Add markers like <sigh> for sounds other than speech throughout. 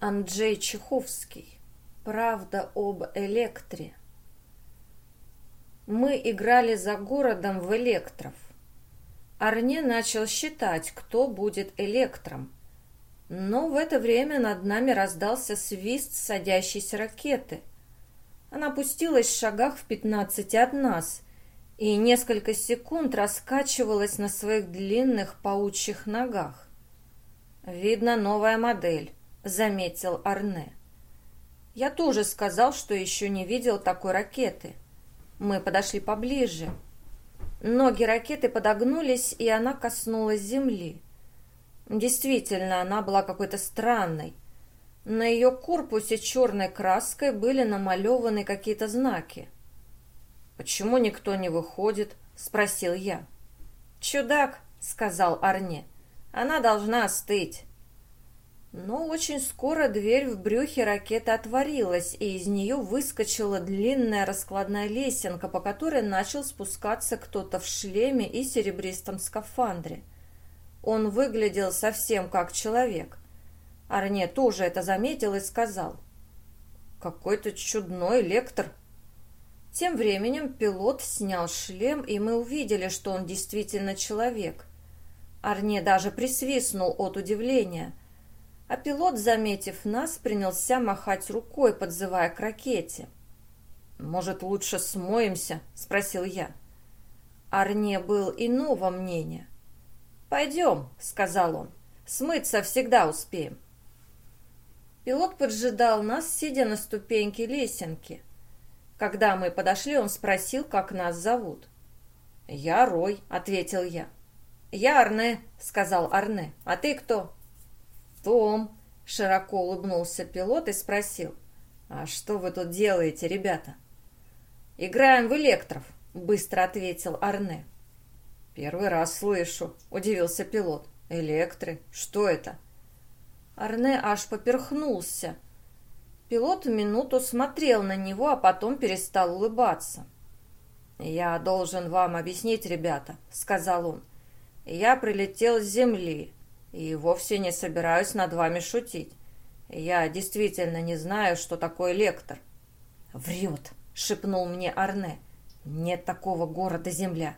Анджей Чеховский. Правда об Электре. Мы играли за городом в Электров. Арне начал считать, кто будет Электром. Но в это время над нами раздался свист садящейся ракеты. Она опустилась в шагах в пятнадцати от нас и несколько секунд раскачивалась на своих длинных паучьих ногах. «Видно, новая модель», — заметил Арне. «Я тоже сказал, что еще не видел такой ракеты. Мы подошли поближе. Ноги ракеты подогнулись, и она коснулась земли. Действительно, она была какой-то странной. На ее корпусе черной краской были намалеваны какие-то знаки. «Почему никто не выходит?» — спросил я. «Чудак», — сказал Арне. Она должна остыть. Но очень скоро дверь в брюхе ракеты отворилась, и из нее выскочила длинная раскладная лесенка, по которой начал спускаться кто-то в шлеме и серебристом скафандре. Он выглядел совсем как человек. Арне тоже это заметил и сказал. «Какой-то чудной лектор». Тем временем пилот снял шлем, и мы увидели, что он действительно человек. Арне даже присвистнул от удивления. А пилот, заметив нас, принялся махать рукой, подзывая к ракете. «Может, лучше смоемся?» – спросил я. Арне был иного мнения. «Пойдем», – сказал он. «Смыться всегда успеем». Пилот поджидал нас, сидя на ступеньке лесенки. Когда мы подошли, он спросил, как нас зовут. «Я Рой», — ответил я. «Я Арне», — сказал Арне. «А ты кто?» «Том», — широко улыбнулся пилот и спросил. «А что вы тут делаете, ребята?» «Играем в электров», — быстро ответил Арне. «Первый раз слышу», — удивился пилот. «Электры? Что это?» Арне аж поперхнулся. Пилот минуту смотрел на него, а потом перестал улыбаться. «Я должен вам объяснить, ребята», — сказал он. Я прилетел с земли и вовсе не собираюсь над вами шутить. Я действительно не знаю, что такое лектор. Врет, шепнул мне Арне. Нет такого города Земля.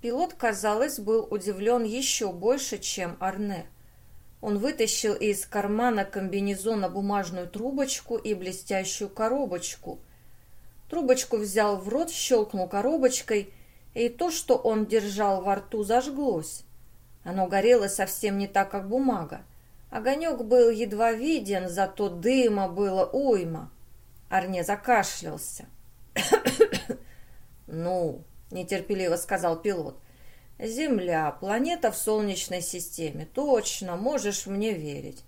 Пилот, казалось, был удивлен еще больше, чем Арне. Он вытащил из кармана комбинезона бумажную трубочку и блестящую коробочку. Трубочку взял в рот, щелкнул коробочкой и то, что он держал во рту, зажглось. Оно горело совсем не так, как бумага. Огонек был едва виден, зато дыма было уйма. Арне закашлялся. <coughs> «Ну», — нетерпеливо сказал пилот, — «Земля, планета в Солнечной системе. Точно, можешь мне верить.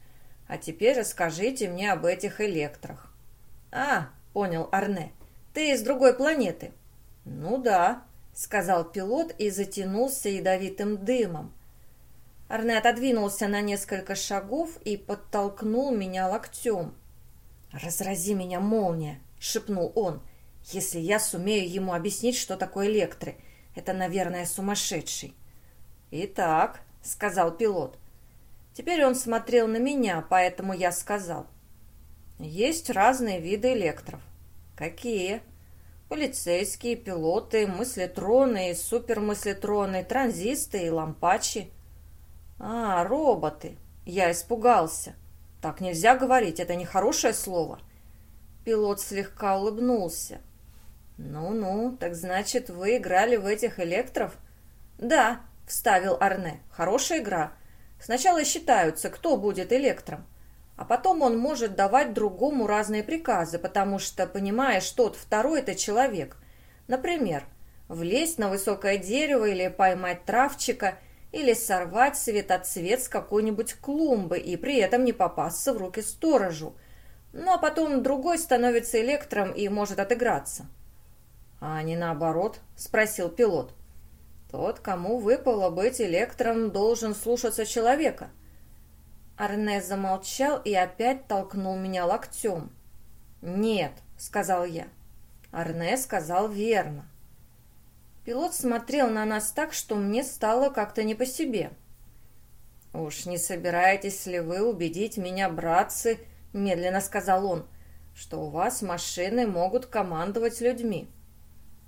А теперь расскажите мне об этих электрах». «А, — понял Арне, — ты из другой планеты». «Ну да», сказал пилот и затянулся ядовитым дымом. Арне отодвинулся на несколько шагов и подтолкнул меня локтем. «Разрази меня, молния!» — шепнул он. «Если я сумею ему объяснить, что такое электры, это, наверное, сумасшедший». «Итак», — сказал пилот. Теперь он смотрел на меня, поэтому я сказал. «Есть разные виды электров». «Какие?» Полицейские, пилоты, мыслетроны супермыслетроны, транзисты и лампачи. А, роботы. Я испугался. Так нельзя говорить, это нехорошее слово. Пилот слегка улыбнулся. «Ну-ну, так значит, вы играли в этих электров?» «Да», — вставил Арне. «Хорошая игра. Сначала считаются, кто будет электром а потом он может давать другому разные приказы, потому что, понимаешь, тот второй – это человек. Например, влезть на высокое дерево или поймать травчика, или сорвать светоцвет с какой-нибудь клумбы и при этом не попасться в руки сторожу. Ну а потом другой становится электром и может отыграться. «А не наоборот?» – спросил пилот. «Тот, кому выпало быть электром, должен слушаться человека». Арне замолчал и опять толкнул меня локтем. «Нет», — сказал я. Арне сказал верно. Пилот смотрел на нас так, что мне стало как-то не по себе. «Уж не собираетесь ли вы убедить меня, братцы, — медленно сказал он, — что у вас машины могут командовать людьми?»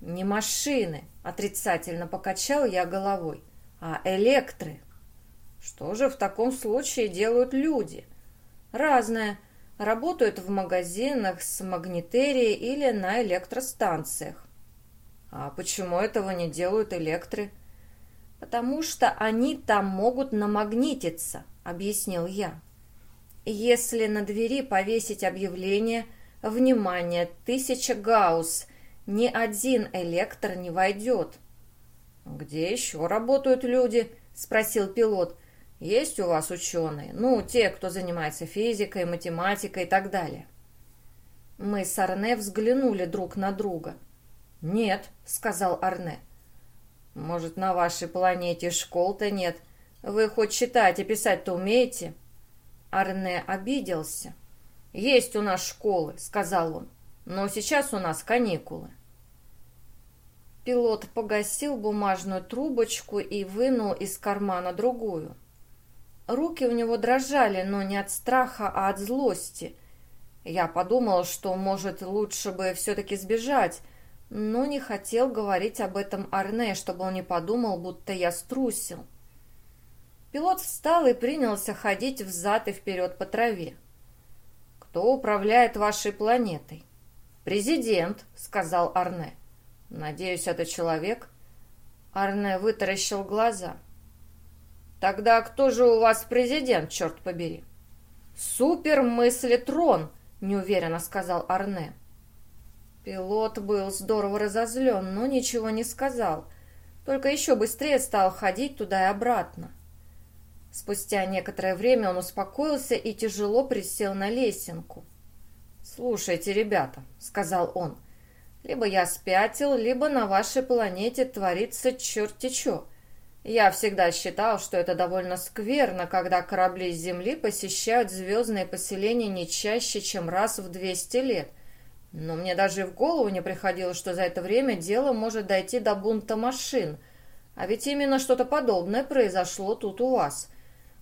«Не машины», — отрицательно покачал я головой, — «а электры». «Что же в таком случае делают люди?» «Разное. Работают в магазинах с магнитерией или на электростанциях». «А почему этого не делают электры?» «Потому что они там могут намагнититься», — объяснил я. «Если на двери повесить объявление «Внимание, тысяча гаусс», ни один электр не войдет». «Где еще работают люди?» — спросил пилот. «Есть у вас ученые? Ну, те, кто занимается физикой, математикой и так далее». Мы с Арне взглянули друг на друга. «Нет», — сказал Арне. Может, на вашей планете школ-то нет? Вы хоть читать и писать-то умеете?» Арне обиделся. «Есть у нас школы», — сказал он, — «но сейчас у нас каникулы». Пилот погасил бумажную трубочку и вынул из кармана другую. Руки у него дрожали, но не от страха, а от злости. Я подумал, что, может, лучше бы все-таки сбежать, но не хотел говорить об этом Арне, чтобы он не подумал, будто я струсил. Пилот встал и принялся ходить взад и вперед по траве. «Кто управляет вашей планетой?» «Президент», — сказал Арне. «Надеюсь, это человек?» Арне вытаращил глаза. «Тогда кто же у вас президент, черт побери?» «Супер-мыслетрон», — неуверенно сказал Арне. Пилот был здорово разозлен, но ничего не сказал, только еще быстрее стал ходить туда и обратно. Спустя некоторое время он успокоился и тяжело присел на лесенку. «Слушайте, ребята», — сказал он, — «либо я спятил, либо на вашей планете творится черти чё. Я всегда считал, что это довольно скверно, когда корабли с Земли посещают звездные поселения не чаще, чем раз в 200 лет, но мне даже и в голову не приходило, что за это время дело может дойти до бунта машин. А ведь именно что-то подобное произошло тут у вас.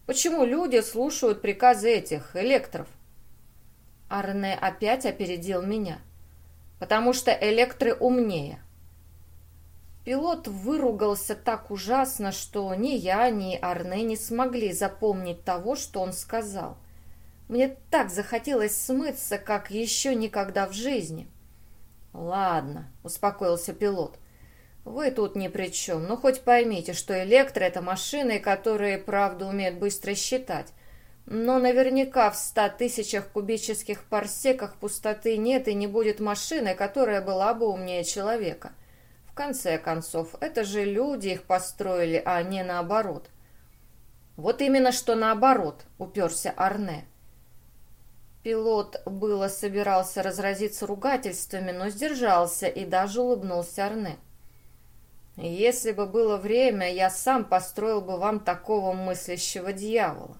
Почему люди слушают приказы этих электров? Арне опять опередил меня. Потому что электры умнее. Пилот выругался так ужасно, что ни я, ни Арне не смогли запомнить того, что он сказал. Мне так захотелось смыться, как еще никогда в жизни. «Ладно», — успокоился пилот. «Вы тут ни при чем, но хоть поймите, что электро — это машины, которые, правда, умеют быстро считать. Но наверняка в ста тысячах кубических парсеках пустоты нет и не будет машины, которая была бы умнее человека. В конце концов, это же люди их построили, а не наоборот». «Вот именно что наоборот», — уперся Арне. Пилот было собирался разразиться ругательствами, но сдержался и даже улыбнулся Арне. «Если бы было время, я сам построил бы вам такого мыслящего дьявола».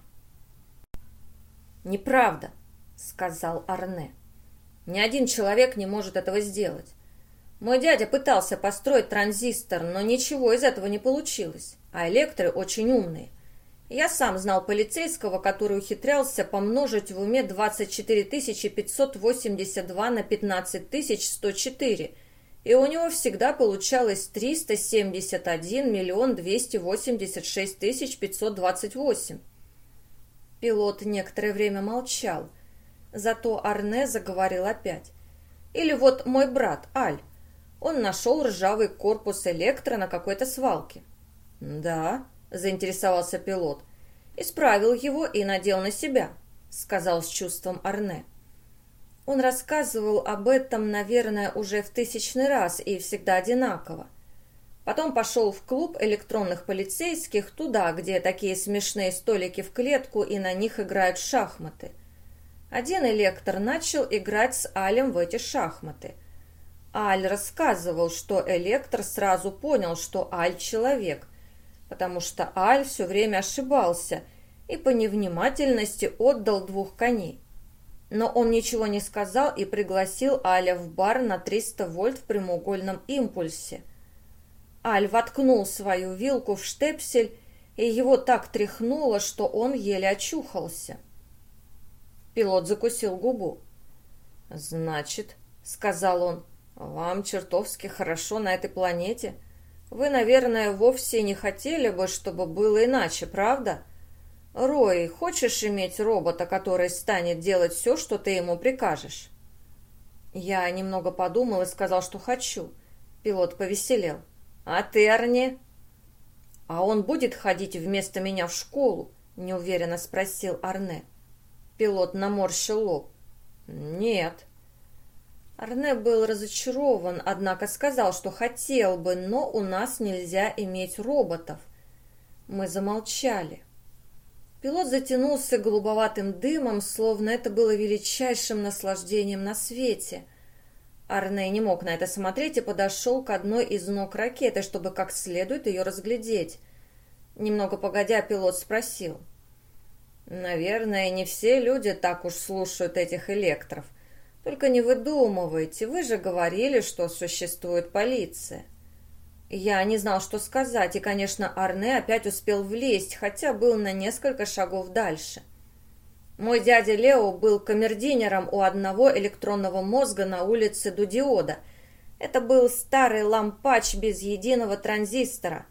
«Неправда», — сказал Арне. «Ни один человек не может этого сделать. Мой дядя пытался построить транзистор, но ничего из этого не получилось, а электры очень умные. Я сам знал полицейского, который ухитрялся помножить в уме 24 582 на 15 104, и у него всегда получалось 371 миллион 286 тысяч 528. Пилот некоторое время молчал, зато Арне заговорил опять. Или вот мой брат, Аль, он нашел ржавый корпус электро на какой-то свалке. «Да», — заинтересовался пилот. «Исправил его и надел на себя», — сказал с чувством Арне. Он рассказывал об этом, наверное, уже в тысячный раз и всегда одинаково. Потом пошел в клуб электронных полицейских, туда, где такие смешные столики в клетку и на них играют шахматы. Один электор начал играть с Алем в эти шахматы. Аль рассказывал, что электор сразу понял, что Аль человек, потому что Аль все время ошибался и по невнимательности отдал двух коней. Но он ничего не сказал и пригласил Аля в бар на 300 вольт в прямоугольном импульсе. Аль воткнул свою вилку в штепсель и его так тряхнуло, что он еле очухался. Пилот закусил губу. «Значит, — сказал он, — вам чертовски хорошо на этой планете. Вы, наверное, вовсе не хотели бы, чтобы было иначе, правда? Рой, хочешь иметь робота, который станет делать все, что ты ему прикажешь?» Я немного подумал и сказал, что хочу. Пилот повеселел. «А ты, Арне?» «А он будет ходить вместо меня в школу?» — неуверенно спросил Арне. Пилот наморщил лоб. «Нет». Арне был разочарован, однако сказал, что хотел бы, но у нас нельзя иметь роботов. Мы замолчали. Пилот затянулся голубоватым дымом, словно это было величайшим наслаждением на свете. Арне не мог на это смотреть и подошел к одной из ног ракеты, чтобы как следует ее разглядеть. Немного погодя, пилот спросил. «Наверное, не все люди так уж слушают этих электров. Только не выдумывайте, вы же говорили, что существует полиция». Я не знал, что сказать, и, конечно, Арне опять успел влезть, хотя был на несколько шагов дальше. Мой дядя Лео был камердинером у одного электронного мозга на улице Дудиода. Это был старый лампач без единого транзистора.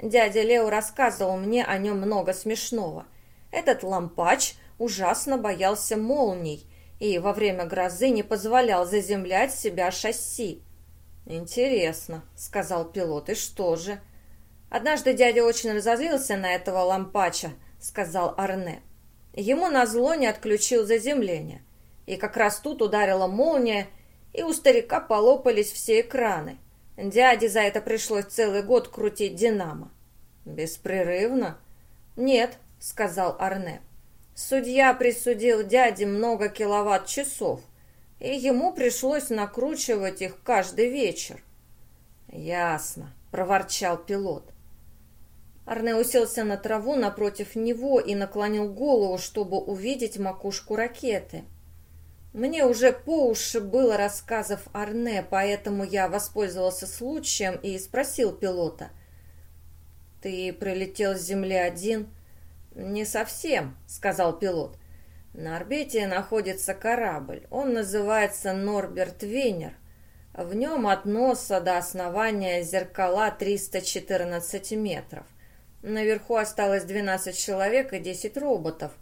Дядя Лео рассказывал мне о нем много смешного. Этот лампач ужасно боялся молний и во время грозы не позволял заземлять себя шасси. «Интересно», — сказал пилот, — «и что же?» «Однажды дядя очень разозлился на этого лампача», — сказал Арне. Ему назло не отключил заземление. И как раз тут ударила молния, и у старика полопались все экраны. Дяде за это пришлось целый год крутить динамо. «Беспрерывно?» «Нет», — сказал Арне. «Судья присудил дяде много киловатт-часов, и ему пришлось накручивать их каждый вечер». «Ясно», — проворчал пилот. Арне уселся на траву напротив него и наклонил голову, чтобы увидеть макушку ракеты. Мне уже по уши было рассказов Арне, поэтому я воспользовался случаем и спросил пилота. «Ты прилетел с Земли один?» «Не совсем», — сказал пилот. «На орбите находится корабль. Он называется Норберт Венер. В нем от носа до основания зеркала 314 метров. Наверху осталось 12 человек и 10 роботов.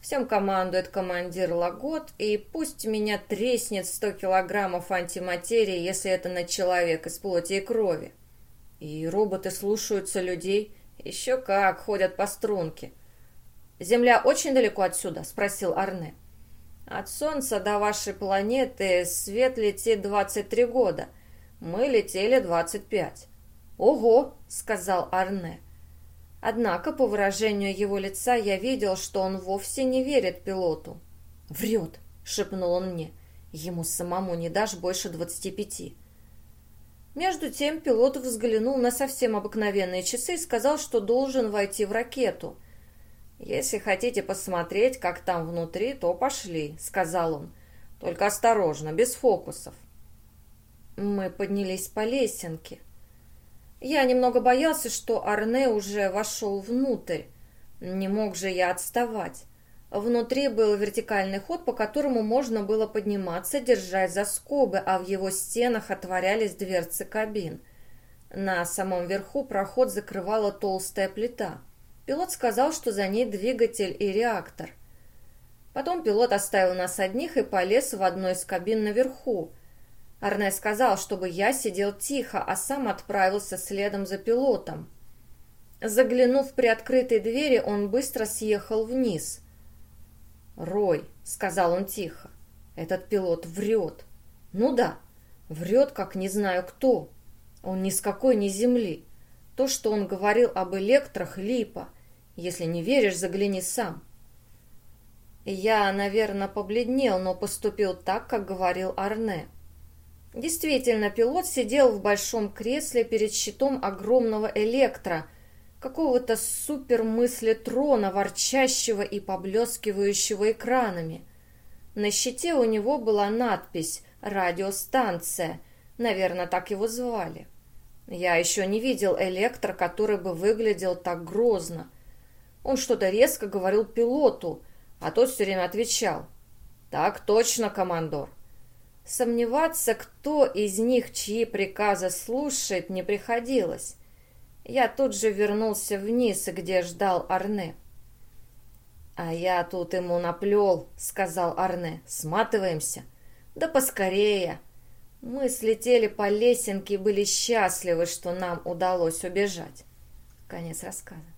Всем командует командир Лагот, и пусть меня треснет 100 килограммов антиматерии, если это на человек из плоти и крови. И роботы слушаются людей. Еще как, ходят по струнке. «Земля очень далеко отсюда?» – спросил Арне. «От Солнца до вашей планеты свет летит 23 года. Мы летели 25». «Ого!» – сказал Арне. Однако по выражению его лица я видел, что он вовсе не верит пилоту. «Врет!» — шепнул он мне. «Ему самому не дашь больше двадцати пяти». Между тем пилот взглянул на совсем обыкновенные часы и сказал, что должен войти в ракету. «Если хотите посмотреть, как там внутри, то пошли», — сказал он. «Только осторожно, без фокусов». Мы поднялись по лесенке. Я немного боялся, что Арне уже вошел внутрь. Не мог же я отставать. Внутри был вертикальный ход, по которому можно было подниматься, держась за скобы, а в его стенах отворялись дверцы кабин. На самом верху проход закрывала толстая плита. Пилот сказал, что за ней двигатель и реактор. Потом пилот оставил нас одних и полез в одну из кабин наверху. Арне сказал, чтобы я сидел тихо, а сам отправился следом за пилотом. Заглянув в приоткрытые двери, он быстро съехал вниз. «Рой», — сказал он тихо, — «этот пилот врет». «Ну да, врет, как не знаю кто. Он ни с какой ни земли. То, что он говорил об электрах, липа. Если не веришь, загляни сам». Я, наверное, побледнел, но поступил так, как говорил Арне. Действительно, пилот сидел в большом кресле перед щитом огромного электро, какого-то супермыслетрона, ворчащего и поблескивающего экранами. На щите у него была надпись «Радиостанция», наверное, так его звали. Я еще не видел электро, который бы выглядел так грозно. Он что-то резко говорил пилоту, а тот все время отвечал. «Так точно, командор». Сомневаться, кто из них чьи приказы слушает, не приходилось. Я тут же вернулся вниз, где ждал Арне. «А я тут ему наплел», — сказал Арне. «Сматываемся». «Да поскорее». Мы слетели по лесенке и были счастливы, что нам удалось убежать. Конец рассказа.